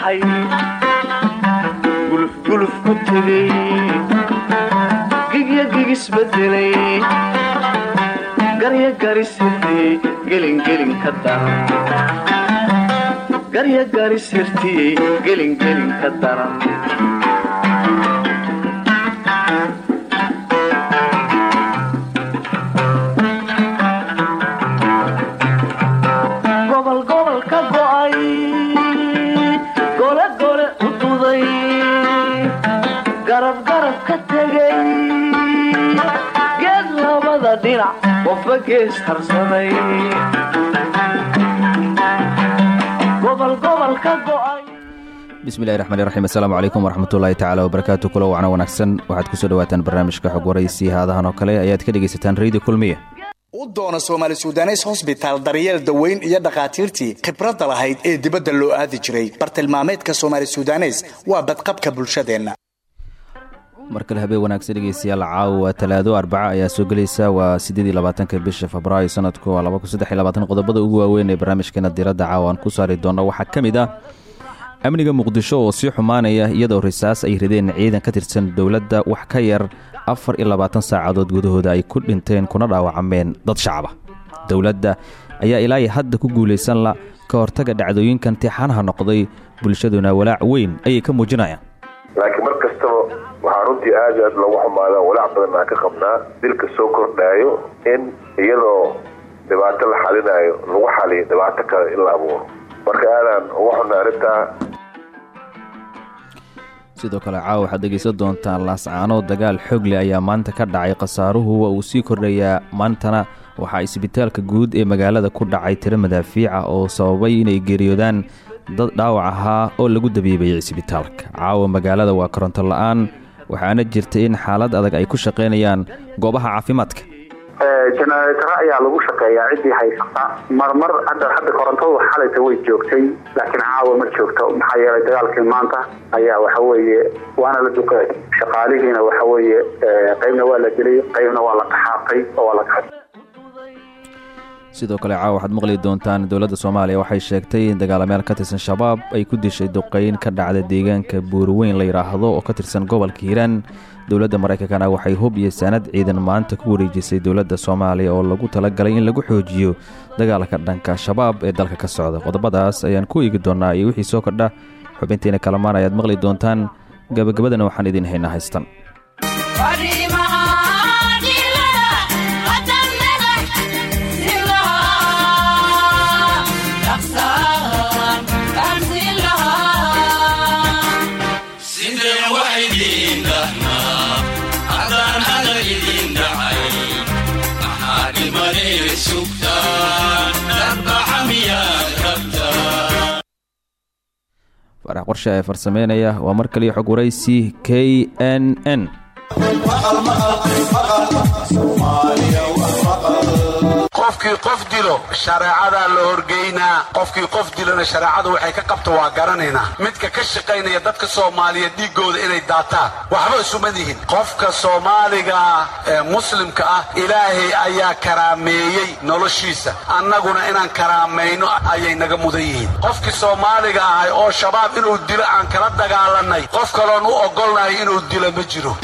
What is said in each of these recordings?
baxay gulufguluf ku tegay gigya gigisbedelay garya garisirtiyey gelingelin ka daran assalaamu calaykum waraxmatullaahi tacaala wabarakaatu kulo wacna wanaagsan. Waxaad ku soo dhawaataan barnaamijka xog waraysi haadahan oo kale ayaad ka dhegaysataan rediyo kulmiya u doona soomaali sudanes hosbitaal daryeel daweyn iyo dhakhaatiirtii khibradda lahayd ee dibadda loo aadi jiray. Bartilmaameedka soomaali sudanes waa badqabka bulshadeenna mar kale habeen wanaagsan dhegeystayaal caawa talaado. Arbaca ayaa soo gelaysa waa siddeedii labaatanka bisha febraayo sanadku waa laba kun saddex iyo labaatan. Qodobada ugu waaweyn ee barnaamijkeena diiradda caawa aan ku saari doonno waxaa ka mid ah amniga muqdisho oo sii xumaanaya iyadoo risaas ay rideen ciidan ka tirsan dowladda wax ka yar afar iyo labaatan saacadood gudahooda ay ku dhinteen kuna dhaawacmeen dad shacaba. Dowladda ayaa ilaa iyo hadda ku guulaysan la ka hortaga dhacdooyinkan tixanaha noqday bulshaduna walaac weyn ayay ka muujinayaan runtii aad aad loogu xumaada walaac badan ka qabnaa dilka soo kordhaayo in iyadoo dhibaato la xalinaayo lagu xaliyo dhibaato kale in la abuuro. Marka aadaan uga xunna arrintaa sidoo kale caawa waxaad dhegaysan doontaan laascaano dagaal xogle ayaa maanta ka dhacay khasaaruhu waa uu sii kordhayaa maantana waxaa isbitaalka guud ee magaalada ku dhacay tiro madaafiica oo sababay inay geeriyoodaan dad dhaawac ahaa oo lagu dabiibayay isbitaalka. Caawa magaalada waa koronto la'aan waxaana jirta in xaalad adag ay ku shaqaynayaan goobaha caafimaadka. Jenereetaro ayaa lagu shaqeeyaa ciddii haysata. Marmar hadda hadda korontadu xalayta way joogtay laakiin caawa ma joogto. Maxaa yeelay dagaalkii maanta ayaa waxa weeye waana la duqeey shaqaalihiina waxa weeye qaybna waa la dilay qaybna waa la qaxaaqay oo waa la sidoo kale caawa waxaad maqli doontaan dowladda soomaaliya. Waxay sheegtay in dagaalamyaal ka tirsan shabaab ay ku dishay duqeyn ka dhacda deegaanka buurweyn la yidhaahdo oo ka tirsan gobolka hiiraan. Dowladda maraykankana waxay hub iyo saanad ciidan maanta ku wareejisay dowladda soomaaliya oo lagu talagalay in lagu xoojiyo dagaalka dhanka shabaab ee dalka ka socda. Qodobadaas ayaan ku eegi doonnaa iyo wixii soo kordha. Xubintiina kalamaan ayaad maqli doontaan. Gabagabadana waxaan idin haynaa haystan farax qorshe ee farsameynaya. Waa mar kaliya xog waraysi k n qofkii qof dilo shareecadaa la horgeynaa qofkii qof dilona shareecadu waxay ka qabto waa garanaynaa midka ka shaqaynaya dadka soomaaliya dhiiggooda inay daataan. Waxba isuma dihin qofka soomaaliga ee muslimka ah ilaahay ayaa karaameeyey noloshiisa. Annaguna inaan karaamayno ayay naga mudan yihiin. Qofkii soomaaliga ahay oo shabaab inuu dilo aan kala dagaalanay qof kaloon u ogolnahay inuu dilo ma jiro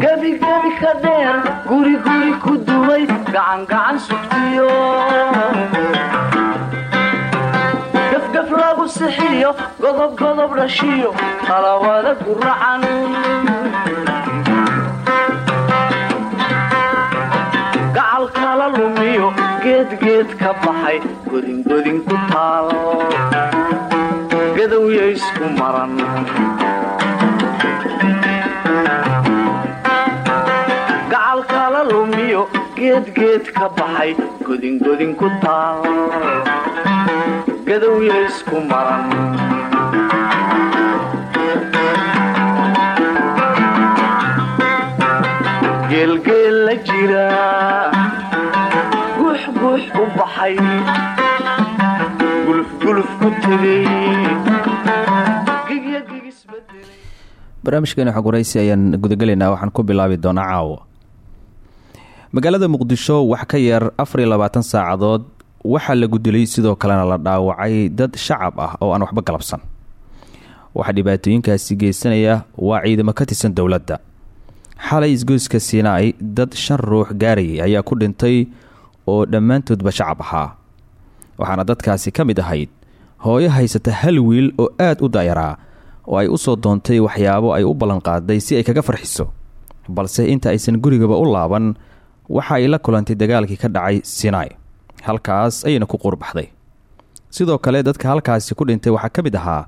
gebigebi ka dheer guriguri ku duway gacangacan sugtiyo. Gafgaf lagu sixiyo godobgodob dhashiyo talawada guracan gacal kala lumiyo geedgeed ka baxay godingodin ku taal adowy isku maran gacal kala lumiyo geedgeed ka baxay godingodin ku taal gadowya isku maran geelgeel la jira guuxguux u baxay gulufguluf ku tegay barnaamijkeena xog waraysi ayaan gudagelaynaa waxaan ku bilaabi doonaa caawa magaalada muqdisho wax ka yar afar iyo labaatan saacadood waxaa la gudilay sidoo kalena la dhaawacay dad shacab ah oo aan waxba galabsan. Waxaa dhibaatooyinkaasi geysanaya waa ciidamo ka tirsan dowladda. Xalay isgoyska siinaai dad shan ruux gaarayay ayaa ku dhintay oo dhammaantoodba shacab ahaa. Waxaana dadkaasi ka mid ahayd hooyo haysata hal wiil oo aad u dayaraa oo ay u soo doontay waxyaabo ay u ballanqaaday si ay kaga farxiso. Balse inta aysan gurigaba u laaban waxa ay la kulantay dagaalkii ka dhacay sinai halkaas ayayna ku quurbaxday sidoo kale dadka halkaasi ku dhintay waxaa ka mid ahaa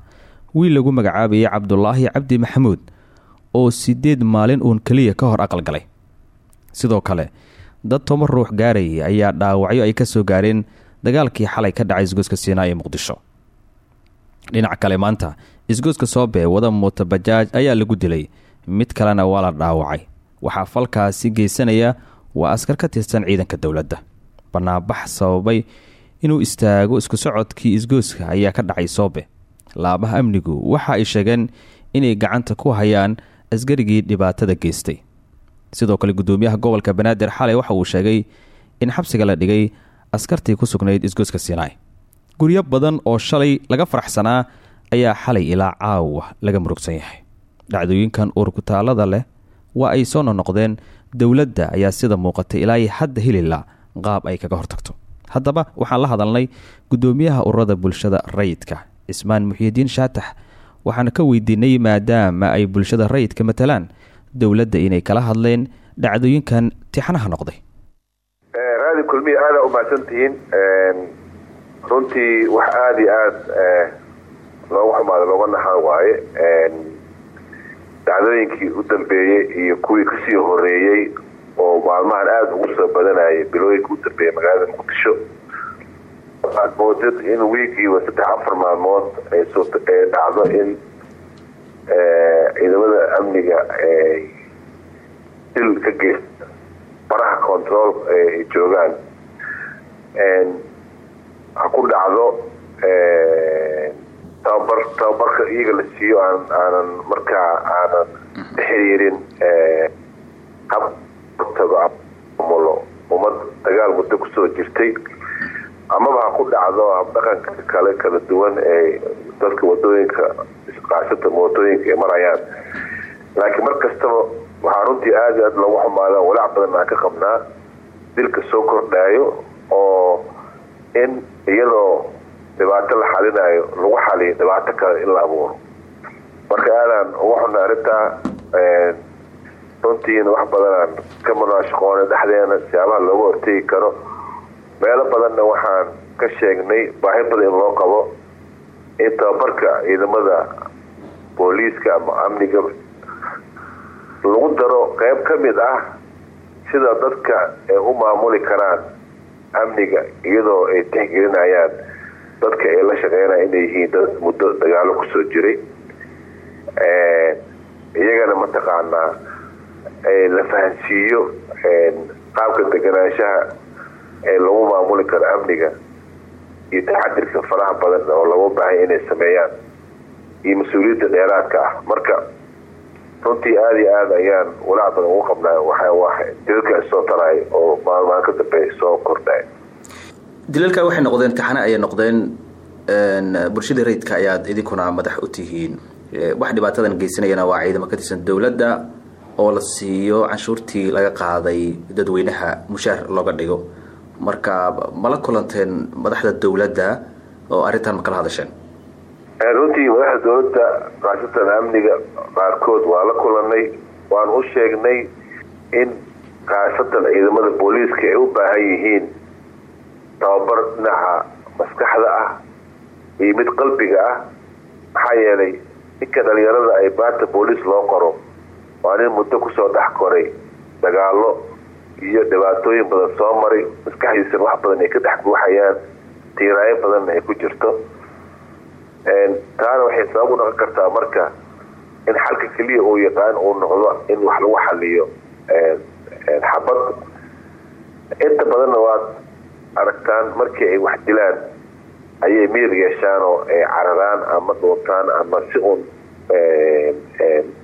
wiil lagu magacaabayay cabdulaahi cabdi maxamuud oo siddeed maalin uun keliya ka hor aqalgalay sidoo kale dad toban ruux gaarayay ayaa dhaawacyo ay ka soo gaareen dagaalkii xalay ka dhacay isgoyska siinaa ee muqdisho. Dhinac kale maanta isgoyska soobee wada muuta bajaaj ayaa lagu dilay. Mid kalena waa la dhaawacay. Waxaa falkaasi geysanaya waa askar ka tirsan ciidanka dowladda. Banaanbax sababay inuu istaago isku socodkii isgoyska ayaa ka dhacay soobe laabaha amnigu waxa ay sheegeen inay gacanta ku hayaan askarigii dhibaatada geystay. Sidoo kale gudoomiyaha gobolka banaadir xalay waxa uu sheegay in xabsiga la dhigay askartii ku sugnayd isgoyska sinai. Guryo badan oo shalay laga faraxsanaa ayaa xalay ilaa caawa laga murugsan yahay. Dhacdooyinkan uurkutaalada leh waa ay soo nonoqdeen dowladda ayaa sida muuqatay ilaa hadda helila qaab ay kaga hortagto. Haddaba waxaan la hadalnay gudoomiyaha ururada bulshada rayidka cismaan muxiidiin shaatax. Waxaan ka weydiinay maadaama ay bulshada rayidka matalaan dowladda inay kala hadleen dhacdooyinkan tixanaha noqday. Raadi kulmiya aada umahadsantihiin runtii wax aada aada loogu xumaada looga naxan waaye dhacdooyinkii u dambeeyey iyo kuwii ka sii horeeyey oo maalmahan aada ugu soo badanayay bilooyinka u dambeeyey magaalada muqdisho. Waxaad moodad in wiigiiba saddex afar maalmood ay dhacdo in ciidamada amniga dil ka geysta baraha control ay joogaan. Ha ku dhacdo tababarka iyaga la siiyo aan aanan markaa aanan xiriirin habtagomulo ummad dagaal muddo ku soo jirtay. Amaba ha ku dhacdo habdhaqanka kale kala duwan ee dadka waddooyinka isqaasata mootooyinka ay marayaan. Laakiin mar kastaba waxaa runtii aada i aad loogu xumaada walaac badan aan ka qabnaa. Dilka soo kordhaayo oo in iyadoo dhibaato la xalinayo lagu xaliyo dhibaato kale in la abuuro. Marka aadaan ugu xunna arrintaa runtiina wax badanaan ka munaashaqoona dhexdeena siyaabaha looga hortegi karo meelo badanna waxaan ka sheegnay baahi badan in loo qabo in tababarka ciidamada booliiska ama amniga lagu daro qeyb ka mid ah sida dadka ay u maamuli karaan amniga iyadoo ay tixgelinayaan dadka ay la shaqeynaya inay yihiin dad muddo dagaalo ku soo jiray. Iyagana mataqaanaa la fahansiiyo qaabka deganaanshaha ee lagu maamuli karo amniga iyo taxadirka faraha badan oo lagu baahanya inay sameeyaan iyo mas'uuliyadda dheeraadka ah. Marka runtii aada iyo aada ayaan walaac badan ugu qabnaa. Waxa dilalka soo taraay oo maalmaan ka dambe soo kordhay dilalka waxay noqdeen taxane ayay noqdeen bulshada rayidka ayaad idinkuna madax u tihiin. Wax dhibaatadan geysanayana waa ciidamo ka tirsan dowladda oo la siiyo canshuurtii laga qaaday dadweynaha mushaar looga dhigo. Marka mala kulanteen madaxda dowladda oo arrintan ma kala hadasheen? Runtii madaxda dowladda kaasatan amniga qaarkood waa la kulanay waan u sheegnay in kaasatan ciidamada booliiska ay u baahan yihiin tababar dhinaca maskaxda ah iyo mid qalbiga ah. Maxaa yeelay ninka dhalinyarada ay baanta booliis loo qoro waa nin muddo ku soo dhex koray dagaalo iyo dhibaatooyin badan soo maray. Maskaxdiisana wax badan ay ka dhex buuxayaan tiiraayo badanna ay ku jirto. Taana waxay sabab u noqon kartaa marka in xalka keliya uu yaqaan uu noqdo in wax lagu xaliyo xabad. Inta badanna waad aragtaan markii ay wax dilaan ayay miir yeeshaan oo ay cararaan ama dhuuntaan ama si uun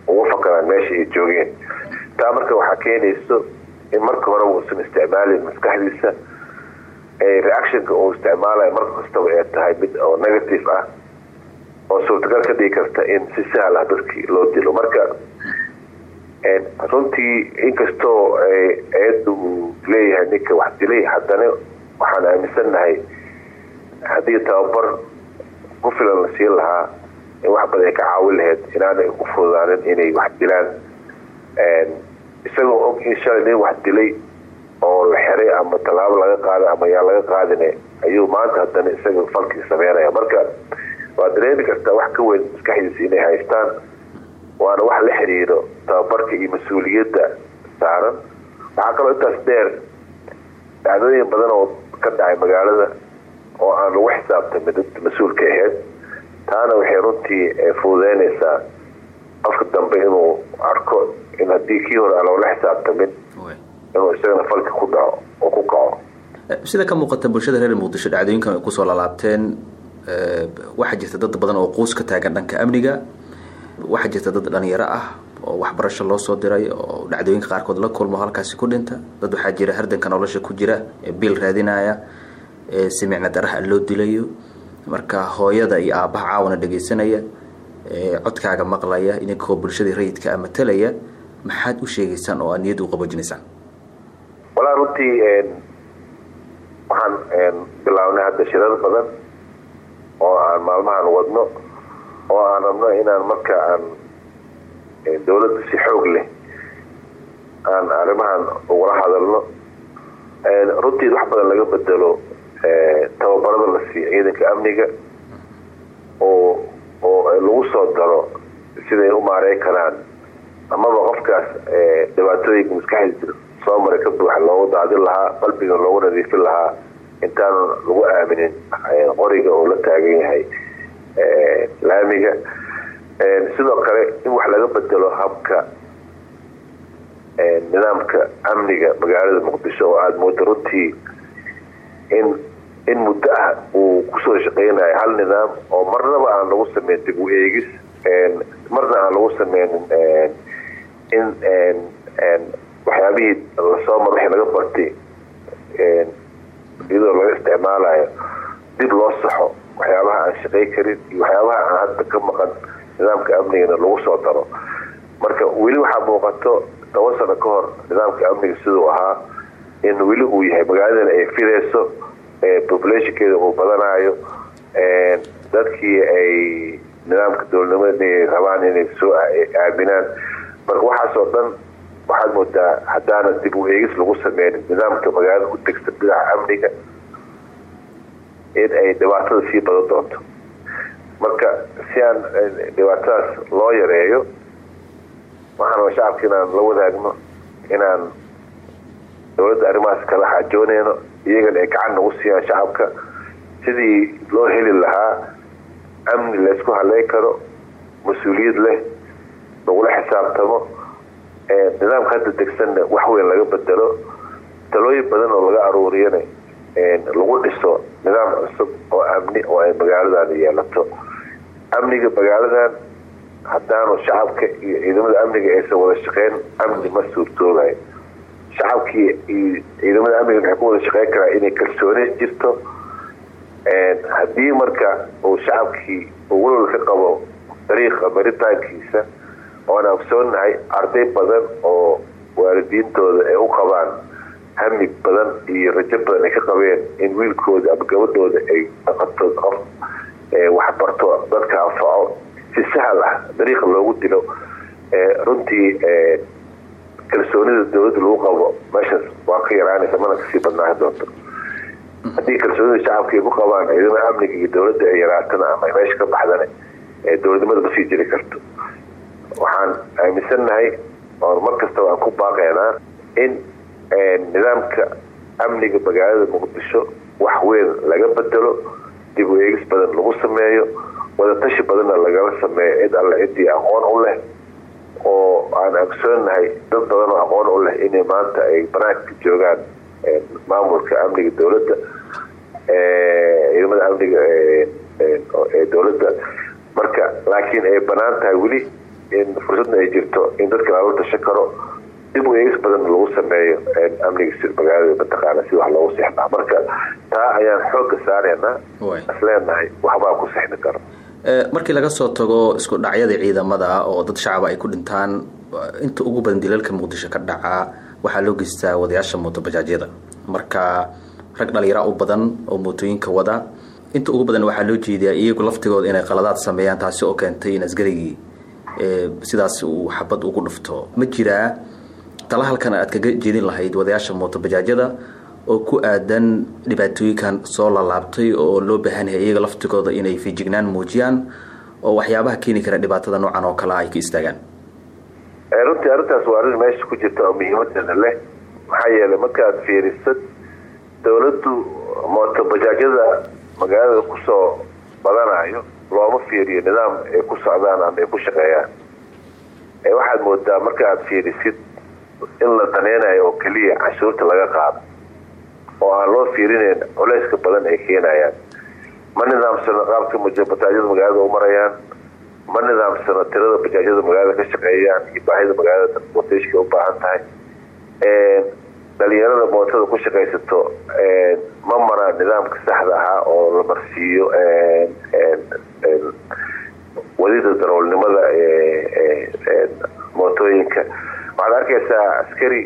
ugu fakaraan meesha ay joogeen. Taa marka waxaa keenayso in marka horeba uusan isticmaalin maskaxdiisa reactionka uu isticmaalayo mar kastaba ee tahay mid oo negative ah oo suurtagal ka dhigi karta in si sahal ah dadkii loo dilo. Marka runtii inkastoo eedda uu leeyahay ninka wax dilay haddana waxaan aaminsannahay haddii tababar ku filan la siin lahaa in wax badan ay ka caawin lahayd inaanay u fududaanin inay wax dilaan. Isagoo og in shalay nin wax dilay oo la xiray ama tallaabo laga qaada ama yaa laga qaadine ayuu maanta haddana isaga falkii sameynaya marka waad dareemi kartaa wax ka weyn maskaxdiisa inay haystaan waana wax la xiriiro tababarka iyo mas'uuliyadda saaran. Waxaa kaloo intaas dheer dhacdooyin badan oo ka dhacay magaalada oo aan lagu xisaabtamin dadka mas'uulka ahayd. Taana waxay runtii fududeynaysaa qofka dambe inuu arko in haddii kii hore aan loola xisaabtamin inuu isagana falka ku dhaco oo ku kaco. Sida ka muuqata bulshada reer muqdisho dhacdooyinkan ay ku soo lalaabteen waxaa jirta dad badan oo quus ka taagan dhanka amniga waxaa jirta dad dhalinyaro ah oo waxbarasho loo soo diray oo dhacdooyinka qaarkood la kulmo halkaasi ku dhinta. Dad waxaa jira hardanka nolosha ku jira ee biil raadinaya ee si micno daraha loo dilayo. Marka hooyada iyo aabbaha caawana dhegaysanaya ee codkaaga maqlaya idinkoo bulshadii rayidka a matalaya maxaad u sheegaysaan oo aad niyadda u qaboojinaysaan walaa runtii waxaan bilaabnay hadda shirar badan oo aan maalmahan wadno oo aan rabno inaan marka aan dawladda si xoog leh aan arrimahan ugula hadalno. Runtii wax badan laga bedelo tababarada la siiyo ciidanka amniga oo oo lagu soo daro siday u maarey karaan amaba qofkaas dhibaatooyinka maskaxdiisa soo maray ka buuxa loogu daadin lahaa qalbiga loogu nadiifin lahaa intaanu lagu aaminin qoriga oo la taagan yahay laamiga sidoo kale in wax laga bedelo habka nidaamka amniga magaalada muqdisho oo aada runtii in in muddo ah uu ku soo shaqeynayo hal nidaam oo marnaba aan lagu sameyn dib u eegis marna aan lagu sameynin in waxyaabihii la soo mar wixii laga bartay iyadoo laga isticmaalayo dib loo saxo waxyaabaha aan shaqey karin iyo waxyaabaha aan hadda ka maqan nidaamka amnigana lagu soo daro. Marka weli waxaa muuqato toban sano ka hor nidaamka amniga siduu ahaa in weli uu yahay magaaladana ay fidayso populationkeeda uu badanayo dadkii ay nidaamka dowladnimada rabaan inay soo aaminaan. Marka waxaasoo dhan waxaad moodaa haddaana dib u eegis lagu sameynin nidaamka magaalada u degsan dhinaca amniga in ay dhibaatada sii badan doonto marka si aan dhibaatadaas loo yareeyo waxaan shacabka inaan la wadaagno inaan dowladda arrimahaas kala xaajooneyno iyagana ay gacan nagu siiyaan shacabka. Sidii loo heli lahaa amni laysku haleyn karo mas'uuliyad leh lagula xisaabtamo nidaamka hadda degsanna wax weyn laga bedelo talooyin badan oo laga aruuriyana lagu dhiso nidaam cusub oo amni oo ay magaaladan yeelato amniga magaaladan haddaanu shacabka iyo ciidamada amniga aysan wada shaqeyn amni ma suurtoobayo shacabkii iyo ciidamada amniga waxay ku wada shaqeyn karaa inay kalsooni jirto. Haddii marka uu shacabkii uu walwal ka qabo dariiqa maritaankiisa oan ogsoonnahay arday badan oo waalidiintooda ay u qabaan hami badan iyo rajo badan ay ka qabeen in wiilkooda ama gabadhooda ay dhaqato qof waxbarto dadka anfaco si sahal ah dariiqa loogu dilo runtii kalsoonida dowladda lagu qabo meeshaas waa ka yaraanaysa mana ka sii badnaahi doonto. Haddii kalsoonida shacabka ay ku qabaan ciidamada amniga iyo dowladda ay yaraatana ama meesha ka baxdana dowladnimada ma sii jiri karto. Waxaan aaminsannahay oon mar kastaba aan ku baaqaynaa in nidaamka amniga magaalada muqdisho wax weyn laga bedelo dib u eegis badan lagu sameeyo wadatashi badanna lagala sameeyo cid alle ciddii aqoon u leh oo aan agsoonahay dad badan oo aqoon u leh inay maanta ay banaanka joogaan maamulka amniga dowladda ciidamada amniga ee dowladda. Marka laakiin ay bannaan tahay weli in fursadna ay jirto in dadka lala tashan karo dib u eegis badan lagu sameeyo amniga magaalada mataqaana si wax loogu seexnaa. Marka taa ayaan xooga saaraynaa isleenahay waxbaa ku sexni karo. Markii laga soo tago isku dhacyada ciidamada oo dad shacaba ay ku dhintaan inta ugu badan dilalka muqdisho ka dhacaa waxaa loo geystaa wadayaasha mootobajaajyada marka rag dhalinyara u badan oo mootooyinka wada inta ugu badan waxaa loo jeediyaa iyagu laftigooda inay qaladaad sameeyaan taasi oo keentay in askarigii sidaas uu xabad ugu dhufto. Ma jiraa tala halkan aad kaga jeedin lahayd wadayaasha mootobajaajyada oo ku aadan dhibaatooyinkan soo lalaabtay oo loo baahan yahay iyaga laftigooda inay fijignaan muujiyaan oo waxyaabaha keeni kara dhibaatada noocan oo kale ay ka istaagaan. Runtii arrintaas waa arrin meesha ku jirta oo muhiimadeeda leh. Maxaa yeelay markaad fiirisad dowladdu mootobajaajyada magaalada ku soo badanayo looma fiiriyo nidaam ay ku socdaan ama ay ku shaqeeyaan. Waxaad moodaa marka aad fiirisid in la daneynayo oo keliya cashuurta laga qaado oo aan loo fiirinayn culeyska badan ay keenayaan. Ma nidaamsano qaabka bajaajyada magaalada u marayaan? Ma nidaamsano tirada bajaajyada magaalada ka shaqeeyaan? Iyo baahida magaalada transportationka u baahan tahay? Dhalinyarada mootada ku shaqaysato ma maraan nidaamka saxda ahaa oo la marsiiyo wadida daroolnimada mootooyinka waxaad arkaysaa askari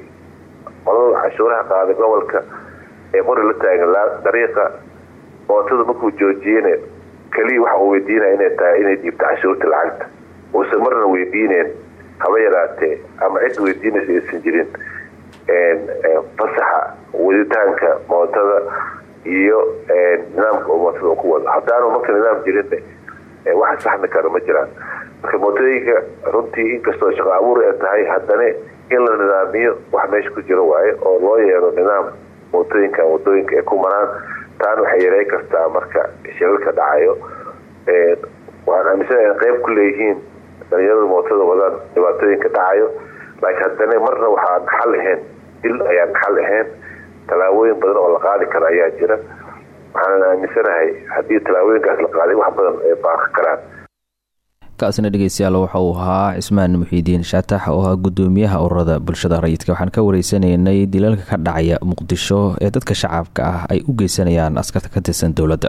qolada cashuuraha qaada gobolka ee qori la taagan dariiqa mootada markuu joojiyena keliya waxa uu weydiinaya inay tahay inay dhiibto cashuurta lacagta. Uusan marna weydiineen haba yaraatee ama cid weydiinaysa aysan jirin fasaxa waditaanka mootada iyo nidaamka mootada ku wado. Haddaanu marka nidaam jirinne waxa saxmi kara ma jiraan mootooyinka runtii inkastoo shaqo abuur ay tahay haddana in la nidaamiyo wax meesha ku jiro waaye oo loo yeelo nidaam mootooyinkan waddooyinka ay ku maraan taana waxay yarey kartaa marka shilalka dhacayo. Waan aaminsana in qeyb ku leeyihiin dhalinyarada mootada wadaan dhibaatooyinka dhacayo laakiin haddana marna waxaan xal ahayn dil ayaan xal ahayn tallaabooyin badan oo la qaadi kara ayaa jira. Waxaan aaminsanahay haddii tallaabooyinkaas la qaaday wax badan ay baaqi karaan kaasina dhegeystayaal waxa uu ahaa cismaan muxiidiin shaatax oo ahaa gudoomiyaha ururada bulshada rayidka. Waxaan ka wareysanaynay dilalka ka dhacaya muqdisho ee dadka shacabka ah ay u geysanayaan askarta ka tirsan dowladda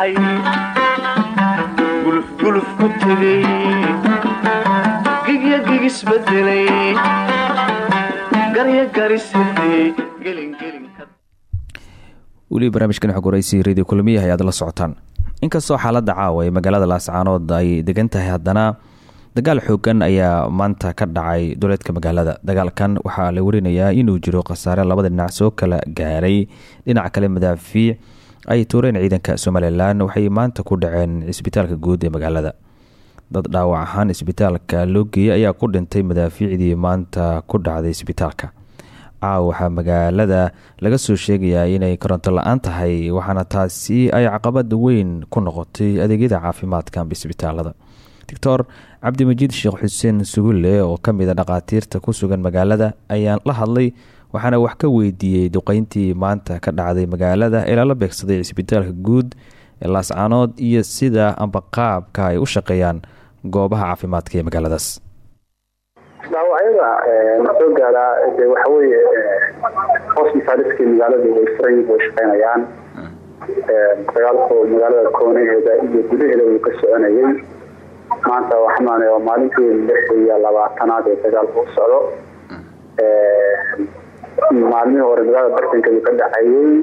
u baxay gulufguluf ku tegay gigya gigisbedelay garya garisirtiyey gelingelinka weli barnaamijkan xog waraysi radio kulmiyaha ayaad la socotaan. Inkastoo xaaladda caawa ee magaalada laascaanood ay degan tahay haddana dagaal xoogan ayaa maanta ka dhacay duleedka magaalada. Dagaalkan waxaa la warinayaa inuu jiro khasaare labada dhinac soo kala gaaray. Dhinaca kale madaafiic ay tuureen ciidanka somalilan waxay maanta ku dhaceen cisbitaalka guud ee magaalada. Dad dhaawac ahaan isbitaalka loo geeyey ayaa ku dhintay madaafiicdii maanta ku dhacday isbitaalka. Caawa waxaa magaalada laga soo sheegayaa inay koronto la'aan tahay waxaana taasi ay caqabad weyn ku noqotay adeegyada caafimaadka amba isbitaalada. Doctor cabdimajiid sheekh xuseen sugulle oo ka mid a dhakhaatiirta ku sugan magaalada ayaan la hadlay waxaana wax ka weydiiyey duqeyntii maanta ka dhacday magaalada ee lala beegsaday cisbitaalka guud ee laascaanood iyo sida amba qaabka ay u shaqeeyaan goobaha caafimaadka ee magaaladaas. Dhaawacyada ma soo gaaraa de waxa weeye hospitaliskii magaalada way furan way shaqeynayaan. Dagaalku magaalada koonaheeda iyo gudaheeda wuu ka soconayay. Maanta waxmaan maalintii lix iyo ee dagaalku u socdo maalmihii hore magaalada bartankeedu ka dhacayay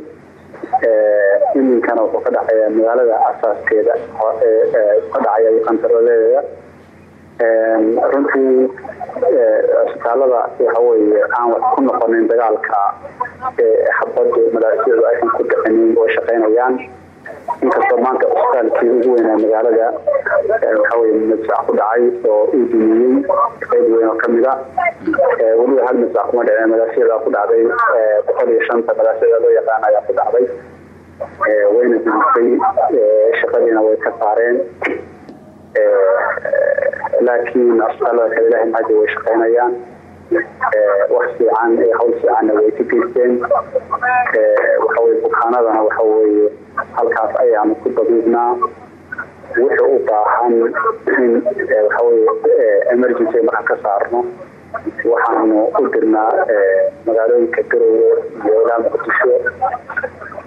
iminkana wuxuu ka dhacaya magaalada asaaskeeda ka dhacaya kantaroledeeda runtii isbitaalada waxaweye aan ku noqonin dagaalka xabadu madaasicdu aysan ku dhicinin way shaqeynayaan inkastoo maanta isbitaalkii ugu weynaa magaalada waxaweye madfac ku dhacay oo uu dumiyey qeyb weyn oo kamida weliba hal madfac kuma dhicin madaasicda ku dhacday boqol iyo shanta madaasicda loo yaqaan ayaa ku dhacday. Wayna dumisay shaqadiina way ka saareen laakiin asbitaalada kale ilahay maadi way shaqeynayaan wax fiican hawl fiicanna way ka geysteen. Waxaweye bukaanadana waxaweye halkaas ayaanu ku dabiibnaa. Wuxuu u baahan in waxaweye emergency marka ka saarno. Waxaanu u dirnaa magaalooyinka garowe iyo ilaa muqdisho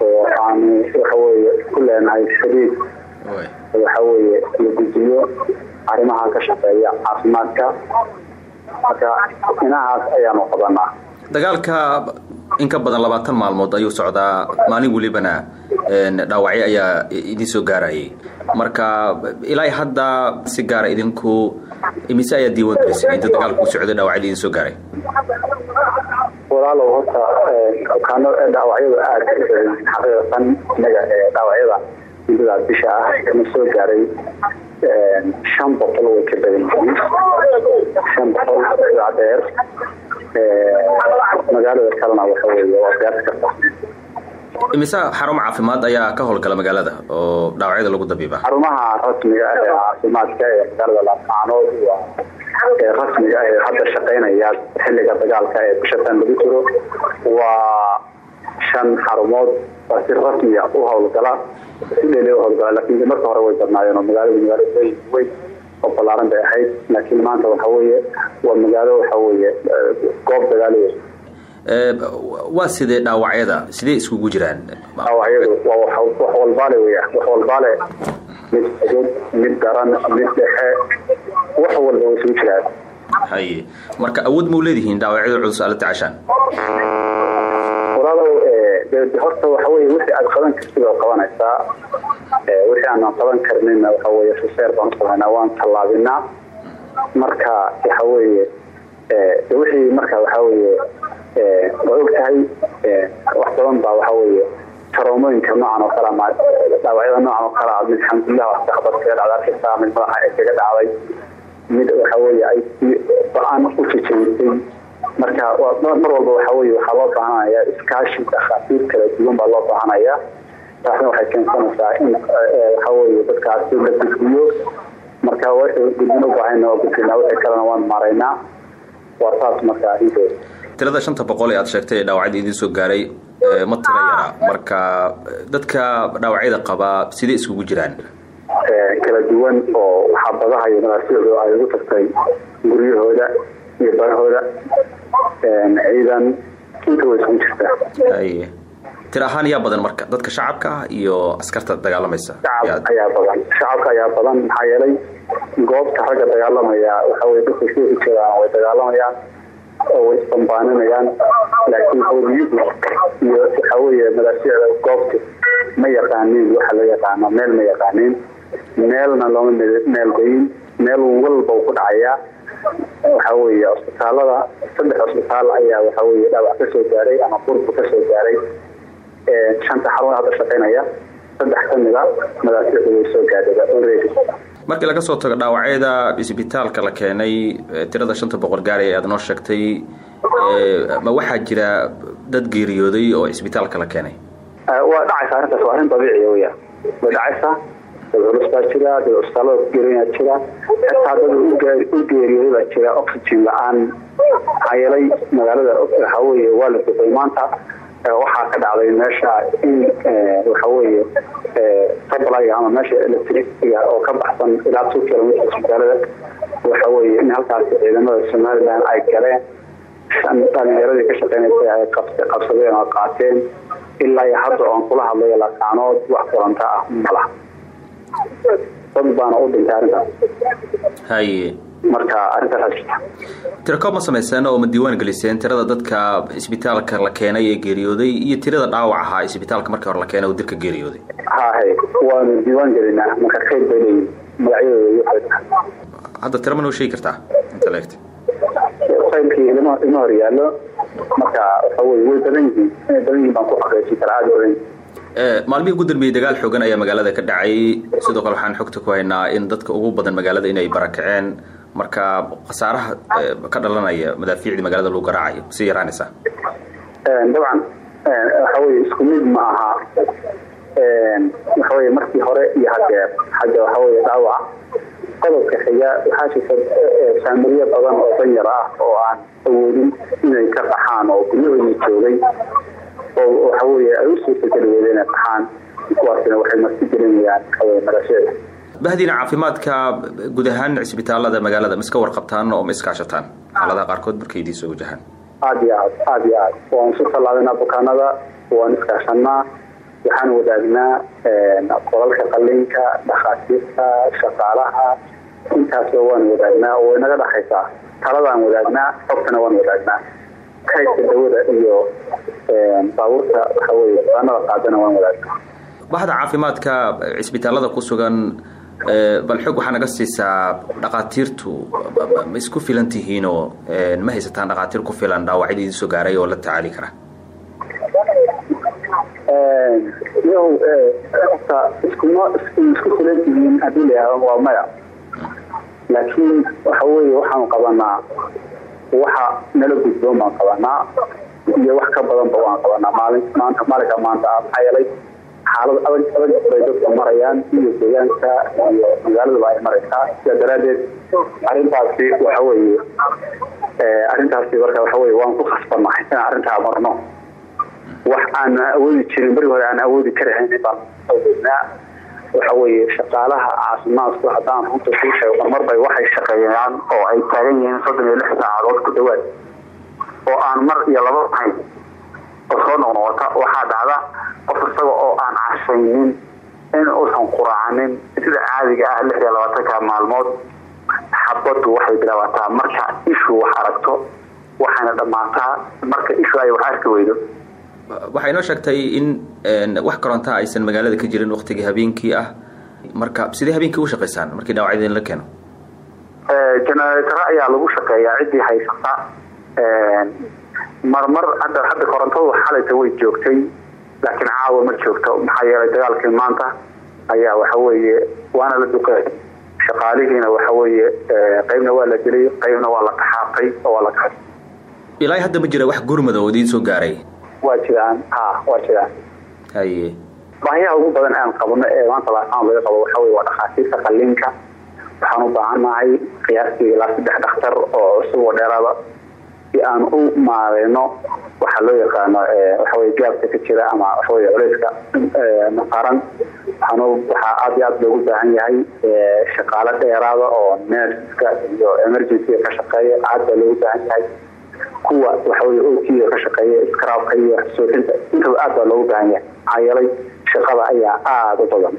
oo aanu waxaweye ku leenahay xiriid waxaweye la gujiyo arrimaha ka shaqeeya caafimaadka marka inahaas ayaanu qabanaa dagaalka in ka badan labaatan maalmood ayuu socdaa maalin welibana dhaawacyo ayaa idin soo gaarayay marka ilaa hadda si gaara idinku imise ayaa diiwaan gelisay inta dagaalku socday dhaawacyada idin soo gaaray? Walaalow horta bukaano dhaawacyadu aada xaqiiqatan inaga dhaawacyada bisha ah kama soo gaaray shan boqol way ka badan yihiin shan boqol sidaa dheer magaalada kalena waxa weeye waa gaari karta imise xarumo caafimaad ayaa ka howlgala magaalada oo dhaawacyada lagu dabiiba? Xarumaha rasmiga ah ee caafimaadka ee magaalada laascaanood waa rasmiga ah ee hadda shaqeynaya xilliga dagaalka ee bishatan lagu jiro waa shan xarumood waa si rasmiya u howlgala laakiin marka hore way badnaayeen oo magaalada magaalo weyn weyn oo ballaaran bay ahayd. Laakiin maanta waxa weeye waa magaalo waxa weeye goob dagaal wey waa sidee dhaawacyada sidee iskugu jiraan? Dhaawacyadu waa wax walbaale weya wax walbaale. Mid fudud mid daran mid dhexe. Wax walba way isugu jiraan haye marka awood mau leedihiin dhaawacyada culus aala tacashaan? Walaalow horta waxa weye wixii aada qaban kartid oo qabanaysaa wixii aanan qaban karnina waxa weye reseer baan u samaynaa waan tallaabinaa. Marka waxa weeye wixii marka waxa weeye waa og tahay wax badan baa waxa weeye taroomooyinka noocan oo kale ama dhaawacyada noocan oo kale mid alxamdulilah wax saxbad kaga dhacda arkaysaa mid madaxa ay kaga dhacday mid waxa weeye ay si ba'an u jejeysay marka mar walba waxa weye waxaa loo baahanaya iskaashi dhakhaatiir kala duwan baa loo baahanaya taasna waxay keensanaysaa in waxa weye dadkaasi la gudbiyo. Marka gudbin u baahayna waa gudbinaa wixii kalena waan maaraynaa waa saas marka inteeda tirada shanta boqol ee aad sheegtay ee dhaawacyada idiin soo gaaray ma tira yara. Marka dadka dhaawacyada qabaa sidee iskugu jiraan kala duwan oo waxaa badaha iyo madaasicdu ay ugu tagtay guryahooda iyo barahooda ciidan inta way isugu jirtaa tir ahaan yaa badan marka dadka shacabka ah iyo askarta dagaalamaysa ayaa badan shacabka ayaa badan maxaa yeelay goobta ragga dagaalamaya waxa weye dadka sii jiraan way dagaalamayaan oo way isbambaaninayaan laakiin howliyuhu iyo waxa weeye madaasicda goobta ma yaqaaniin waxa la yaqaano meel ma yaqaaniin meelna looma meeldayin meel walba ku dhacayaa. Waxa weeye cusbitaalada saddex cusbitaal ayaa waxa weye dhaawac ka soo gaaray ama burbu ka soo gaaray. Shanta xarun hadda shaqeynaya saddex ka mida madaasicdu way soo gaadhada already markii laga soo tago dhaawacyada isbitaalka la keenay tirada shanta boqol gaari ee aad noo sheegtay ma waxaa jira dad geeriyooday oo isbitaalka la keenay? Waa dhacaysa arrintaas waa arrin dabiiciya weya way dhacaysaa dad culus baa jira dad cusbitaalada ku geerinayaa jira xitaa dad u geeriyooday baa jira oxygen la'aan maxaa yeelay magaalada waa la duqay maanta waxaa ka dhacday meesha in waxa weeye supplyga ama meesha electricityga oo ka baxsan ilaa two kilometers magaalada waxa weeye in halkaas ciidamada somaliland ay galeen shan dhalinyaradii ka shaqeynaysay ay qabsadeen oo qaateen ilaa hadda oon kula hadlayo laqaanood wax koronto ah malaha dad baana u dhintay arrintaas. Haye. Marka arrintaas jirta tirakoob ma samayseen oo ma diiwaan geliseen tirada dadka isbitaalka la keenay ee geeriyooday iyo tirada dhaawac ahaa isbitaalka markii hore la keenay oo dilka geeriyooday? Hahe waanu diiwaan gelinaa marka qayb bay leeyihiin magacyadooda hadda tira ma noo sheegi kartaa inta leegta faylkii ilma hor yaallo marka waxa weye way badan yihiin. Inay badan yihiin baan ku xaqiijin karaa aada badan maalmihii ugu dambeeyey dagaal xoogan ayaa magaalada ka dhacay. Sidoo kale waxaan xogta ku haynaa in dadka ugu badan magaalada inay barakaceen marka khasaaraha ka dhalanaya madaafiicdii magaalada lagu garaacayo sii yaraanaysaa dabcan waxa weye isku mid ma aha. Waxa weye markii hore iyo hadeer xagga waxa weye dhaawaca qodobka xiga waxaa jirta faamilyo badan oo danyar ah oo aan awoodin inay ka qaxaan oo guryahoodii joogay oo waxa weye ay u suurtageli weyda inay qaxaan kuwaasina waxay marti gelinayaan marasheeda bahdiina caafimaadka guud ahaan cisbitaalada magaalada ma iska warqabtaan oo ma iskaashataan xaaladaha qaarkood markay idiin soo wajahaan. Aada iyo aad aada iyo aad. Waan isu tallaabinaa bukaanada waan iskaashanaa waxaan wadaagnaa qolalka qalinka dhakhaatiirta shaqaalaha. Intaasba waan wadaagnaa oo way naga dhaxaysaa taladaan wadaagnaa xogtana waan wadaagnaa kaydka dawada iyo baabuurta waxa weye bukaanada qaadana waan wadaagnaa bahda caafimaadka cisbitaalada ku sugan bal xog waxaa naga siisaa dhakhaatiirtu ma isku filan tihiinoo ma haysataan dhakhaatiir ku filan dhaawacyadii idin soo gaaray oo la tacaali kara? Isku filan tihiin haddii la yihahdo waa maya. Laakiin waxa weye waxaanu qabanaa waxa nala gudboon baan qabanaa iyo wax ka badanba waan qabanaa. Maanta maalinka maanta maxaa yeelay xaalad adag adag bay dadku marayaan iyo deegaanka iyo magaaladaba ay maraysaa. Sidaa daraadeed arrintaasi waxa weye arrintaasi marka waxa weye waan ku khasbannahay inaan arrintaa marno. Wax aan awoodi jirin beri hore aan awoodi karahayn baan waxa weye shaqaalaha caafimaadku haddaan runta kuu sheego marmar bay waxay shaqeeyaan oo ay taagan yihiin soddon iyo lix saacadood ku dhawaad. Oo aan mar iyo laba ahayn oo soo noqnoqota waxaa dhacda qof isaga oo aan cashaynin in uusan quraacanin sida caadiga ah lix iyo maalmood. Xabadu waxay bilaabataa marka ishu wax aragto waxayna dhammaataa marka ishu ay wax arki weydo waxay inoo sheegtay in wax korontaa aysan magaalada ka jirin waktigii habeenkii ah. Marka sidee habeenkii u shaqaysaan markii dhaawacyada in la keeno? Generaataro ayaa lagu shaqeeyaa ciddii haysata. Marmar hadda hadda korontadu xalayta way joogtay laakiin caawa ma joogto. Maxaa yeelay dagaalkii maanta ayaa waxa weeye waana la duqeey shaqaalihiina waxa weeye qeybna waa la dilay qeybna waa la kaxaaqay oo waa la ilaa hadda ma jira wax gurmada oo idiin soo gaaray waa jiraan. Ha waa jiraan. Haye. Baahiyaha ugu badan aan qabno ee maanta laasaan laga qabo waxa weye waa dhakhaatiirta qalinka waxaan u baahannahay qiyaastii ilaa saddex dhakhtar oo cusub oo dheeraada si aan u maareyno waxaa loo yaqaano waxaweye gaabka ka jira ama waxaweye culeyska nasaaran waxaan waxaa aada iyo aada loogu baahan yahay shaqaalo dheeraada oo nerska iyo emergencyga ka shaqeeya. Aada baa loogu baahan yahay kuwa waxaweye otiga ka shaqeeya scraabka iyo sooxinta intaba aada baa loogu baahan yahay. Maxaa shaqada ayaa aada u badan.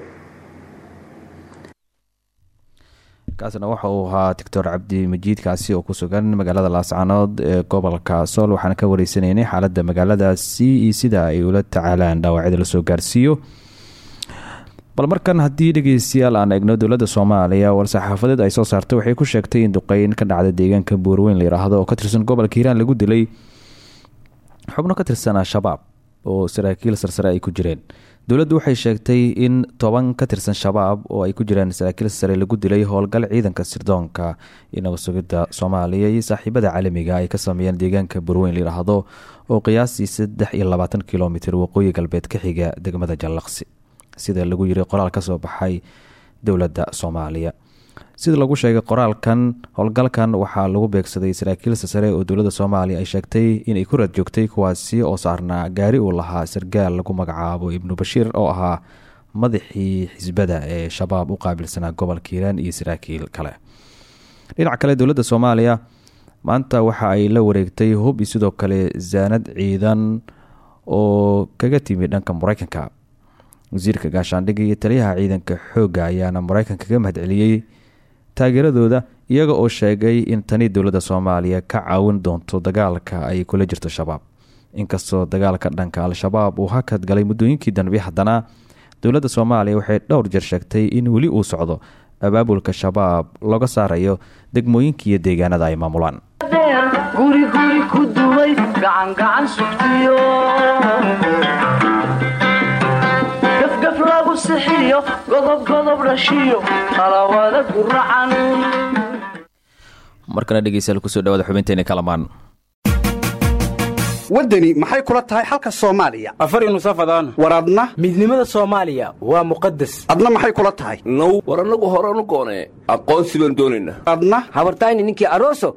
Kaasna waxa uu ahaa doctor cabdi majiid kaasi oo ku sugan magaalada laascanood ee gobolka sool. Waxaana ka wareysanaynay xaaladda magaaladaasi iyo sida ay ula tacaalaan dhaawacyada la soo gaarsiiyo bal markan haddii dhegeystayaal aan eegno dowladda soomaaliya war-saxaafadeed ay soo saartay waxay ku sheegtay in duqeyn ka dhacda deegaanka buurweyn la yidhaahdo oo ka tirsan gobolka hiiraan lagu dilay xubno ka tirsan al-shabaab oo saraakiil sarsare ay ku jireen. Dowladdu waxay sheegtay in toban ka tirsan shabaab oo ay ku jiraan saraakiil sare lagu dilay howlgal ciidanka sirdoonka iyo nabadsugidda soomaaliya iyo saaxiibada caalamiga ay ka sameeyeen deegaanka burweyn layidhaahdo oo qiyaastii saddex iyo labaatan kilomitir waqooyi galbeed ka xiga degmada jallaqsi sida lagu yiri qoraal ka soo baxay dowladda soomaaliya. Sida lagu sheegay qoraalkan howlgalkan waxaa lagu beegsaday saraakiil sare oo dowladda soomaaliya ay sheegtay inay ku raad joogtay kuwaasi oo saarnaa gaari uu lahaa sargaal lagu magacaabo ibnu bashiir oo ahaa madaxii xisbada ee shabaab u qaabilsanaa gobolka hiiraan iyo saraakiil kale. Dhinaca kale dowladda soomaaliya maanta waxa ay la wareegtay hub iyo sidoo kale zaanad ciidan oo kaga timi dhanka mareykanka wasiirka gaashaandhigga iyo taliyaha ciidanka xoogga ayaana mareykanka ka mahadceliyey taageeradooda iyaga oo sheegay in tani dowladda soomaaliya ka caawin doonto dagaalka ay kula jirto shabaab. Inkastoo dagaalka dhanka al-shabaab uu hakad galay muddooyinkii danbe haddana dowladda soomaaliya waxay dhowr jeer sheegtay in weli uu socdo abaabulka shabaab looga saarayo degmooyinka iyo deegaanada ay maamulaan lagu sixiyo godob godob dhashiyo qalawada guracan markana dhegeystayaal ku soo dhawaada xubinteeni kalamaan. Waddani maxay kula tahay xalka soomaaliya? Afar nusafadaan war adna midnimada soomaaliya waa muqadas adna maxay kula tahay? Now war annagu horanu goonee. Aqoonsi baan doonaynaa adna? Habartayni ninkii aroso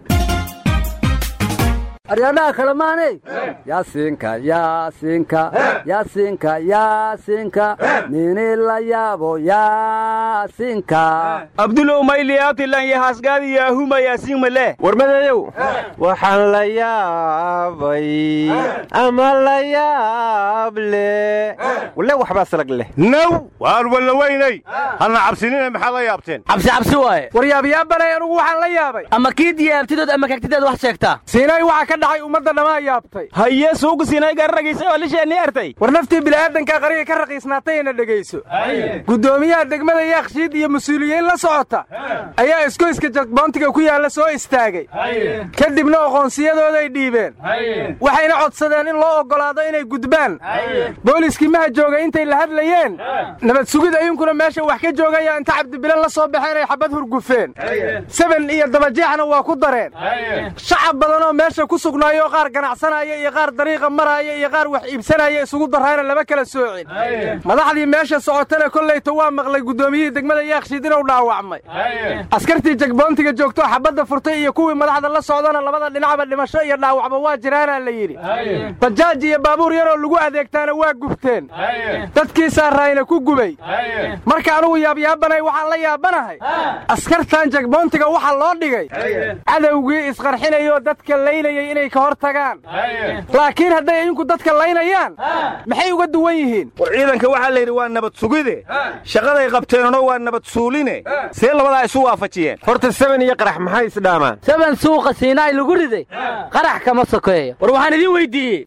aryadhaha kale maaney yaasiinka yaasiinka yaasiinka yaasiinka nini la yaabo yaasiinka abdulow mayliyaatilan yahaasgaadi yaahuma yaasiin male warmadeeyow waxaan la yaabay ama la yaable wale waxbaa salag leh. Naw. Waan walla weynay hana cabsinina maxaad la yaabteen? Cabsi cabsi waaye. War anugu waxaan la yaabay. Ama kii diyaartidood ama kagtideed wax sheegtaa? Siinay waxaa ka dhacay ummadda dhammaa yaabtay. Haye suugu siinay gararagiisa oo lisheenni ertay war naftii bilaadanka qariga ka raqiisnaatayna dhegayso. Guddoomiyaha degmada yaakshiid iyo mas'uuliyiin la socota ayaa iskoyska jakboontiga ku yaalla soo istaagay. Kadibna aqoonsiyadooday dhiibeen. Waxayna codsadeen in loo oggolaado inay gudbaan. Booliskii maha jooga intay la hadlayeen nabad sugid ayunkuna meesha wax ka joogaya inta cabdibile la soo baxeen ay xabad hurgufeen. Seben iyo dabajeexna waa ku dareen. Shacab badanoo meesha ku sugnaayoo qaar ganacsanaya iyo qaar dariiqa maraaya iyo qaar wax iibsanaya isugu daraana lama kala soocin. Madaxdii meesha socotana kollayta waa maqlay guddoomiyihii degmada yaakshiid inuu dhaawacmay. Askartii jagboontiga joogtoo xabadda furtay iyo kuwii madaxda la socdana labada dhinacba dhimasho iyo dhaawacba waa jiraanaa la yidhi. Bajaaj iyo baabuur yaroo lagu adeegtaana waa gubteen. Dadkii saaraayna ku gubay. Marka anugu yaabyaabanay waxaan la yaabanahay askartan jagboontiga waxa loo dhigay. Cadowgii isqarxinayoo dadka laynayay inay ka hor tagaan. Laakiin hadday idinku dadka laynayaan maxay uga duwan yihiin? War ciidanka waxaa la yidhi waa nabad sugide. Shaqaday qabteenno waa nabad suuline. See labadaa isu waafajiyeen. Horta seben iyo qarax maxay isdhaamaan seben suuqa siinaay lagu riday. Qarax kama sokeeyo. War waxaan idiin weyddiiyey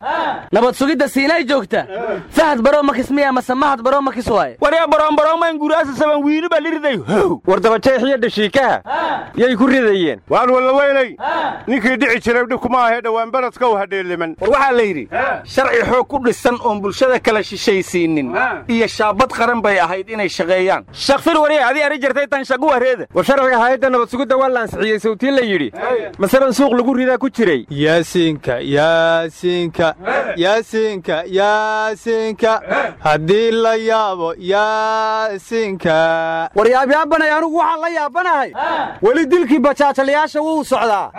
nabad sugidda siinaay joogta. Fahad baroo makis miya mase mahad makis waaye. Waryaa baroonbaroomayn guraasa saban wiili baa liriday how war dabajeexiyo dhashiikaha yay ku ridayeen. Waan walla weynay ninkii dhici jiray dhibkuma ahee dhowaan baradka u hadheeliman war waxaa la yidhi sharci xoog ku dhisan oon bulshada kala shishaysiinin iyo shaabad qaran bay ahayd inay shaqeeyaan. Shakfir wariye adii ari jirtay tan shagu wareeda. War sharciga hayadda nabad sugidda waa la ansixiyey sawtii la yidhi. Masalan suuq lagu ridaa ku jiray. Yaasiinka yaasiinka yaasiinka yaasiinka. Haddii la yaabo yaasiinka. War yaabyaabanay anugu waxaan la yaabanahay. Weli dilkii bajaajalayaasha wuu socdaa.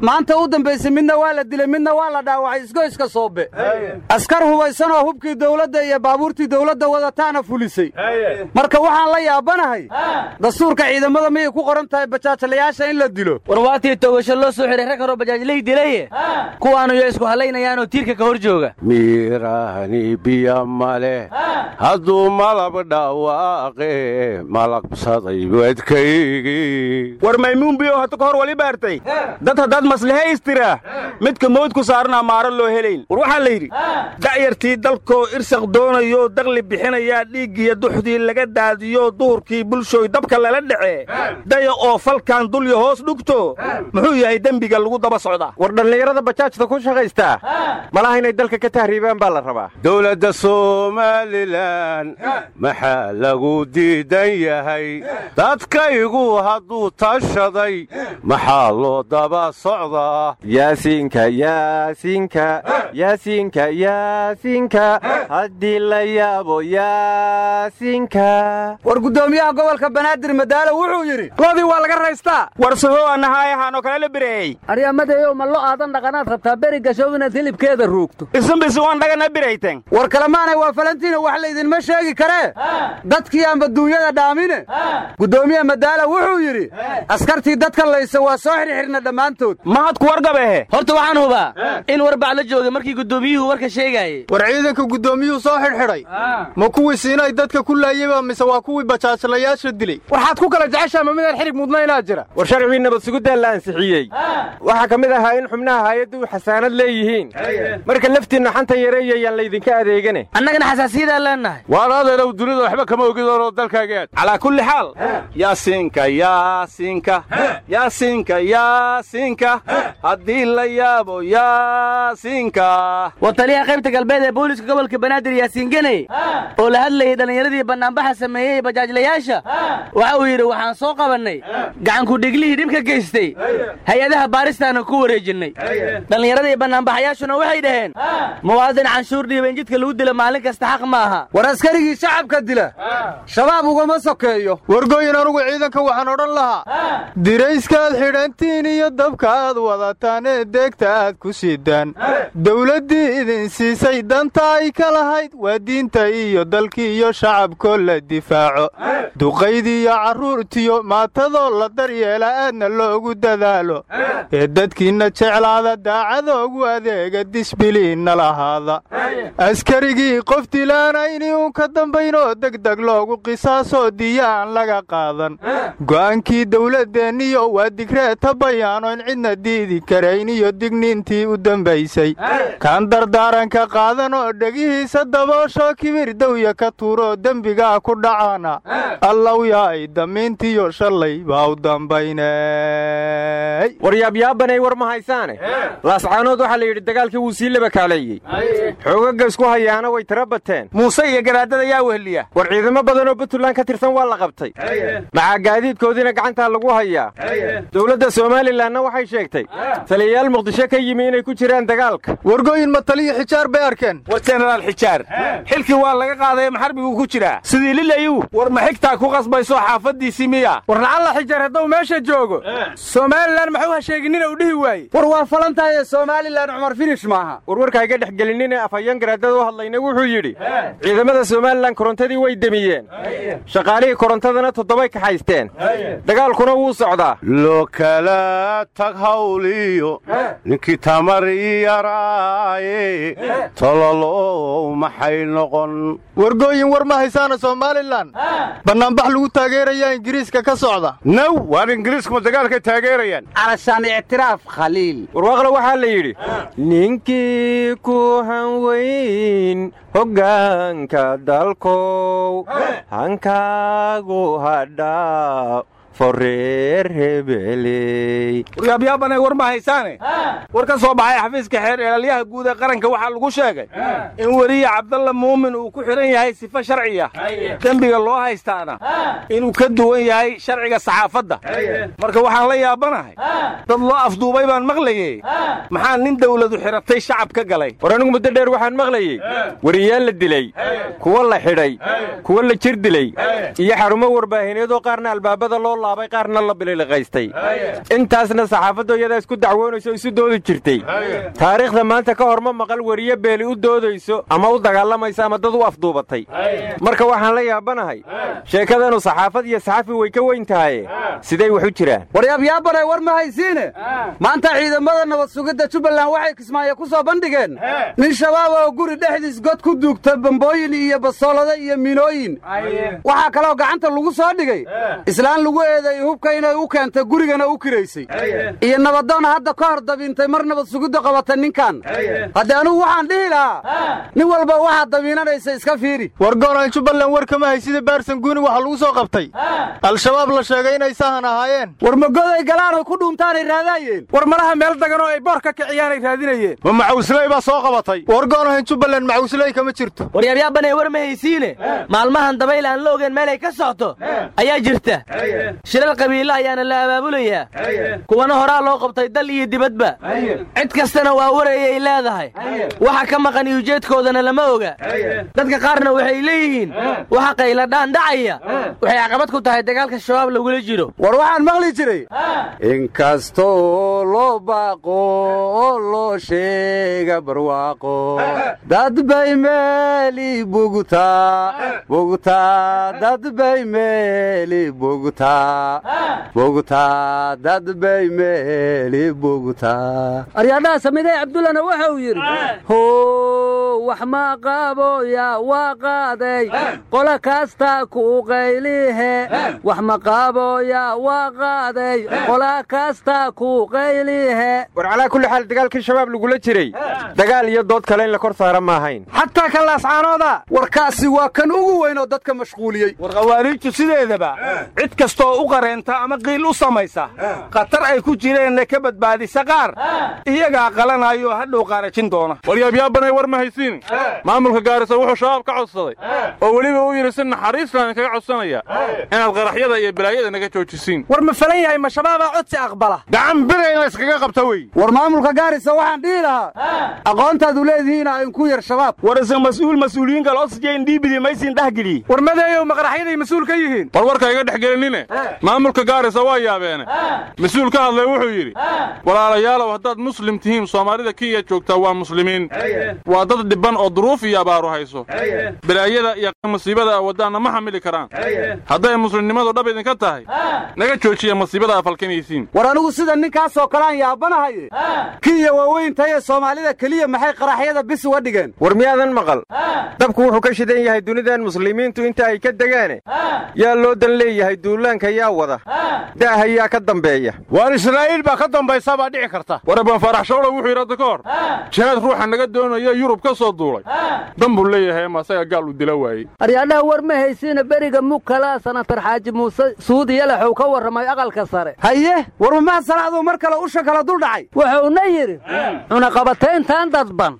Maanta u dambaysay midna waa la dilay midna waa la dhaawacay isgoyska soobe askar hubaysanoo hubkii dawladda iyo baabuurtii dawladda wadataana fulisay. Marka waxaan la yaabanahay dastuurka ciidamada miyay ku qoran tahay bajaajalayaasha in la dilo? War waatii togasho loo soo xihay rag horoo bajaajlay dilaye? Kuwaanu yo isku hallaynayaanoo tiirka ka hor jooga. Miiraani biya male hadduu malab dhawaaqe malabsaday wadkaygii war maymuun biyo hata ka hor wali baartay. Dad haddaad maslihe istiraa midka mawdku saarnaa maaro loo helayn. War waxaa la yidhi da'yartii dalkoo irsaq doonayoo daqli bixinayaa dhiiggiyo duxdii laga daadiyoo duhurkii bulshooy dabka lala dhacee daya oo falkan dulya hoos dhugto. Muxuu yahay dembiga lagu daba socdaa war dhallinyarada bajaajta ku shaqaystaa malaha inay dalka ka tahriibaan baa la rabaa. Dowladda somalilan maxaa lagu diidan yahay? Dadkaygu hadduu tashaday maxaa loo daba socdaa yaasiinka yaasiinka yaasiinka yaasiinka haddii la yaabo yaasiinka war guddoomiyaha gobolka banaadir madaalo wuxuu yidhi loodii waa laga raystaa. War sugo anahayahaanoo kale la bireeyey. Aryamadeeyow ma lo aadan dhaqanaad rabtaa? Beri gashow inaad hilibkeeda ruugto. Isunbisi waan dhagana birayten war kalemaanay waa falantiina wax laydinma sheegi karee? Dadkii aanba duunyada dhaamine? Guddoomiye madaala wuxuu yidhi askartii dadka laysa waa soo xirxirna dhammaantood. Mahad ku wargabehe horta waxaan hubaa in warbac la joogay markii guddoomiyuhu warka sheegaayey war ciidanka guddoomiyuhu soo xidhxidhay. Ma kuwii siinay dadka ku laayeyba mise waa kuwii bajaajlayaasha dilay? Waxaad ku kala jeceshaa ma midaan xidhig mudnaynaa jira? War sharcigii nabad sugiddaa la ansixiyey. Waxaa ka mid ahaa in xubnaha haayaddu xasaanad leeyihiin. Marka laftiinna xanta yareeyayaan laydinka adeegane. Annagana xasaasiyadaan leennahay waan adeedow dunida waxba kama ogidoonoo dalkaageed calaa kulli xaal. Yaasiinka yaasiinka. Yaasiinka yaasiinka. Haddii la yaabo yaasiinka war taliyaha qaybta galbeed ee booliiska gobolka banaadir yaasiin geney oo la hadlayay dhallinyaradii bannaanbaxa sameeyey bajaajlayaasha waxa uu yidhi waxaan soo qabannay. Gacanku dhiglihii dhibka geystay. Hay'adaha baaristaana ku wareejinnay. Dhallinyaradii bannaanbaxayaashuna waxay dhaheen muwaadin canshuur dhiiba in jidka lagu dilo maalin kasta xaq ma aha. War askarigii shacabka dila. Shabaab ugama sokeeyo. Wargooyin anugu ciidanka waxaan odhan lahaa. Dirayskaad xidhantiin iyo dabkaaad wadataan ee deegta aad ku sidaan dawladdii idin siisay danta ay ka lahayd waa diinta iyo dalkii iyo shacabkoo la difaaco. Duqaydii iyo carruurtiyo maatadoo la daryeela aadna loogu dadaalo. Ee dadkiinna jeclaada daacadoogu adeega disbiliinna lahaada. Askarigii qof dilaana inii uun ka dambaynoo degdeg loogu qisaasoo diya aan laga qaadan. Go'aankii dawladeenniyo waa digreeta bayaano in cidna diidi karayn iyo digniintii u dambaysay. Kaan dardaaranka qaadan oo dhegihiisa daboosho kibir dawya ka tuuroo dembigaa ku dhacaana. Allow yaay damiintiyo shalay baa u dambaynay. War yaabyaabanay war ma haysaane? Laascaanood waxaa la yidhi dagaalkii wuu sii labakaaleeyey xoogaga isku hayaana way tira bateen muuse iyo garaadada yaa wehliya. War ciidamo badanoo puntland ka tirsan waa la qabtay. Maxaa gaadiidkoodiina gacantaa lagu hayaa. Dowladda somalilanna waxay sheegtay. Taliyayaal muqdisho ka yimi inay ku jiraan dagaalka. Wargooyin ma taliyo xijaar bay arkeen. War jenaraal xijaar. Xilkii waa laga qaadaya maxarbiguu ku jiraa? Sidii lilayu war ma xigtaa ku qasbayso xaafaddiisii miya? War lacalla xijaar hadduu meesha joogo. Somalilan maxuu ha sheeginina uu dhihi waaye war waa falantahaye somalilan cumar finish maaha warwarka hayga dhex gelinine afhayeen garaadada u hadlayna wuxuu yidhi ciidamada somalilan korontadii way demiyeen. Shaqaalihii korontadana toddobay kaxaysteen dagaalkuna wuu socdaa. Loo kala tag hawliyo ninkii tamar yaraaye tololow maxay noqon? Wargooyin war ma haysaana somalilan bannaanbax lagu taageerayaa ingiriiska ka socda. Naw waan ingiriiskuma dagaalkay taageerayaan. Calashaan ictiraaf khaliil. Warwaaqle waxaa la yidhi ninkii ku hanweyn hoggaanka dalkow hankaagu hadhaa waryaabyaabane war ma haysaane? War ka soo baxay xafiiska xeer eelalyaha guud ee qaranka waxaa lagu sheegay in weliya cabdalla muumin uu ku xidhan yahay sifo sharciya dembiga loo haystaana inuu ka duwan yahay sharciga saxaafadda. Marka waxaan la yaabanahay dad loo afduubay baan maqlayey maxaa nin dawladu xidhatay shacab ka galay? War anigu muddo dheer waxaan maqlayey wariyaal la dilay. Kuwa la xidhay kuwa la jir dilay iyo xarumo warbaahineedoo qaarna albaabada loo qaarna la bililiqaystay intaasna saxaafaddu iyadaa isku dacwoonayso isu doodi jirtay. Taariikhda maanta ka hor ma maqal weriye beeli u doodayso ama u dagaalamaysa ama dad u afduubatay. Marka waxaan la yaabanahay sheekadanu saxaafad iyo saxafi way ka weyn tahaye siday wax u jiraan waryaabyaabbanay war ma haysiine? Maanta ciidamada nabad sugidda jubbaland waxay kismaayo ku soo bandhigeen. Nin shabaab oo guri dhexdiis god ku duugta bambooyin iyo basoolada iyo minooyin. Waxaa kaloo gacanta lagu soo dhigay. Islaan lagu eeday hubka inay u keentay gurigana u kiraysay. Iyo nabadoona hadda ka hor dabiintay mar nabad sugiddu qabatay ninkan haddii anugu waxaan dhihi lahaa nin walba waxaad dabiinanaysa iska fiiri. Wargoonaan jubbaland war kama haysida baarsan guuni waxaa lagu soo qabtay. Al-shabaab la sheegay inay sahan ahaayeen. War magoday galaanay ku dhuuntaanay raadaayeen? War malaha meel dagan oo ay boor ka kiciyaanay raadinayeen? Ma macawisley baa soo qabatay. Wargoonahan jubbaland macawisley kama jirto. Waryaabyaabbanay war ma haysiine? Maalmahan dabayl aan la ogeyn meelay ka socto ayaa jirta shilal qabiilla ayaana la abaabulayaa. Kuwana horaa loo qabtay dal iyo dibadba. Cid kastana waa warayay leedahay. Waxa ka maqan iyo ujeedkoodana lama oga. Dadka qaarna waxay leeyihiin waxa qayladhaan dhacaya. Waxay caqabad ku tahay dagaalka shabaab lagula jiro. War waxaan maqli jiray. Inkastoo loo baaqo oo loo sheega barwaaqo. Dad bay meeli bugtaa bugtaa. Dad bay meeli bugtaa bugtaa dad bay meeli bugtaa aryaadhaha samidey cabdullana waxa uu yidhi how wax ma qaboya waa qaaday. Qola kasta ku qaylihe wax ma qaboya waa qaaday. Qola kasta ku qaylihe war calaa kulli xaal dagaalkii shabaab lagula jiray. Dagaal iyo dood kale in la kor saara ma ahayn. Xataa ka laascaanooda warkaasi waa kan ugu weyn oo dadka mashquuliyey. War khawaariijtu sideedaba cid kastooo u qareenta ama qiil u samaysa. Khatar ay ku jireenna ka badbaadisa qaar iyagaa qalanaayo hadhow qaarajin doona. Waryaabyaabanay war ma haysiin. Maamulka gaarisa wuxuu shabaab ka codsaday. Oo weliba uu yidhi si naxariislaan kaga codsanaya. Inaad qaraxyada iyo balaayada naga joojisiin. War ma falan yahay ma shabaabaa codsi aqbala? Gacan bira in layskaga qabta wey. War maamulka gaarisa waxaan dhihi lahaa aqoontaadu leedihiina inku yar shabaab. War isa mas'uul mas'uuliyiin kale oxygen dhiibidi maysin dhexgeliye war madeeyow maqaraxyaday mas'uul ka yihiin? War warka iga dhex gelinine maamulka gaarisa waa yaabeene. Mas'uul ka hadlay wuxuu yidhi walaalayaalow haddaad muslim tihiin soomaalida kenya joogtaa waa muslimiin. Waa dad dhibban oo duruuf iyo abaaru hayso. Balaayada iyo masiibada awaddaanna ma xamili karaan. Hadday muslimnimadu dhab idinka tahay naga joojiya masiibada afalkanaysiin war anigu sida ninkaasoo kalean yaabanahaye kiya waaweyntaye soomaalida keliya maxay qaraxyada bis uga dhigeen? War miyaadan maqal? Dabku wuxuu ka shidan yahay dunidan muslimiintu inta ay ka degaane. Yaa loo dan leeyahay duulaanka yaa wada. Daaha yaa ka dambeeya. Waar israa'iil baa ka dambaysa baa dhici karta. War abaan faarax shawla wuxuu yidhi hor jihaad ruuxa naga doonaya yurub ka soo duulay. Dan buu leeyahay ama asaga gaal u dila waayey. Aryaadhaha war ma haysiina beriga mugkalaa sanatar xaaji muuse suudi yalaxow ka warramay aqalka sare. Haye war mamaha salaaduu mar kale usha kala dul dhacay? Wuxuuna yidhi cunaqabatayntan dadban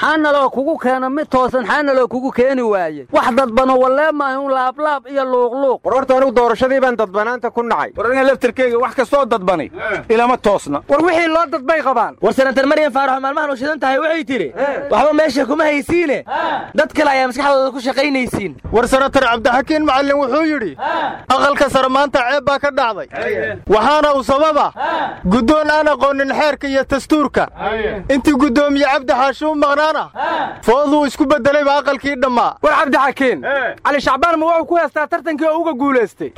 xaanaloo kugu keena mid toosan xaanaloo kugu keeni waaye wax dadbano wallee maahin laablaab iyo luuqluuq. War horta anigu doorashadii baan dadbanaanta ku nacay. War aniga laftarkeyga wax kastoo dadbani ilama toosna. War wixii loo dadbay qabaan. War senatar maryan faaraxo maalmahan u shidan tahay waxay tidhi waxba meesha kuma haysiine. Dad kale ayaa maskaxdooda ku shaqaynaysiin. War senatar cabdixakiin macallin wuxuu yidhi aqalka sare maanta ceeb baa ka dhacday. Waxaana u sababa guddoon aan aqoonin xeerka iyo dastuurka. Intii guddoomiye cabdi xaashi u maqnaana fooduu isku beddelayba aqalkii dhammaa. War cabdixakiin cali shacbaan ma wuxuu ku heestaa tartankii oo uga guulaystay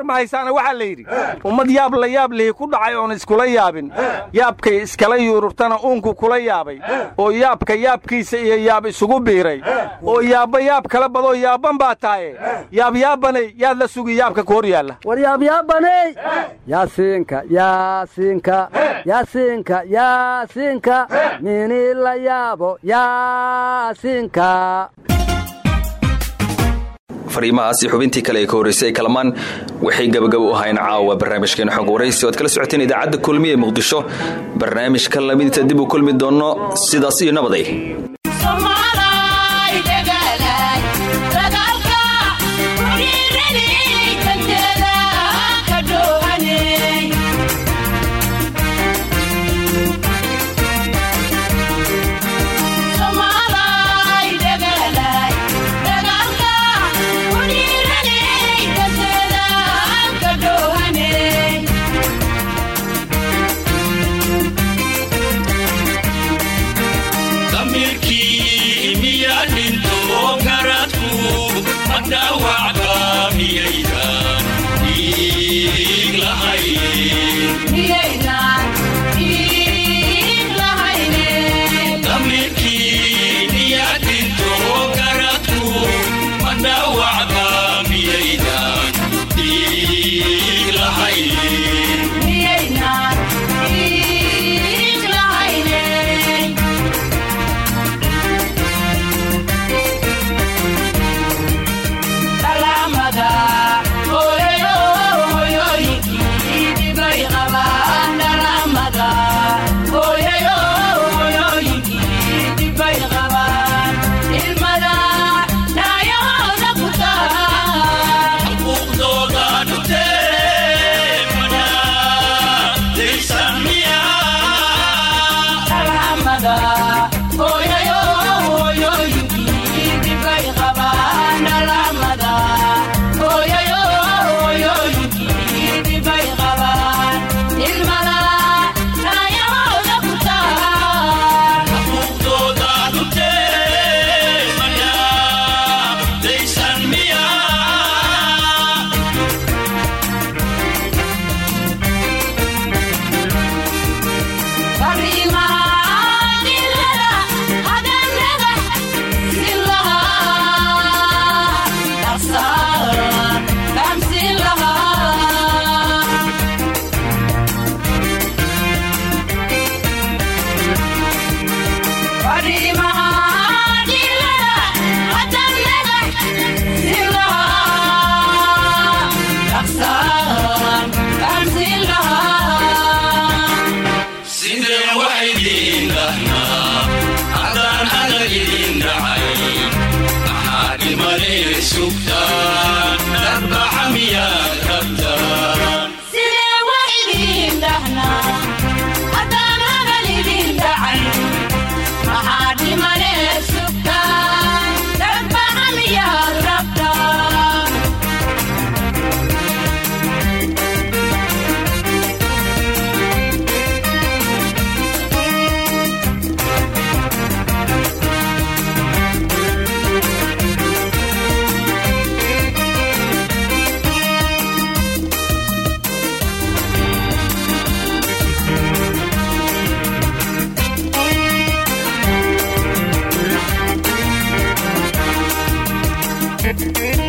war yaabyaabbanay ma haysaana waxaa la yidhi ummad yaab la yaab lihi ku dhacay oon iskula yaabin. Yaabkay iskala yuururtana uunku kula yaabay. Oo yaabka yaabkiisa iyo yaab isugu biiray. Oo yaabba yaab kala badoo yaabban baa tahaye yaabyaabbanay yaad la sugi yaabka ku hor yaalla. War yaabyaabbaney yaasiinka yaasiinka yaasiinka yaasiinka. Mini la yaabo yaasiinka fariimahaasi xubintii kale ee ka horraysay ee kalamaan waxay gabagabo u ahayn caawa barnaamijkeena xog waraysi oad kala socoteen idaacadda kulmiya ee muqdisho barnaamijka lamidinta dib u kulmi doonno sidaas iyo nabaday Soomaalay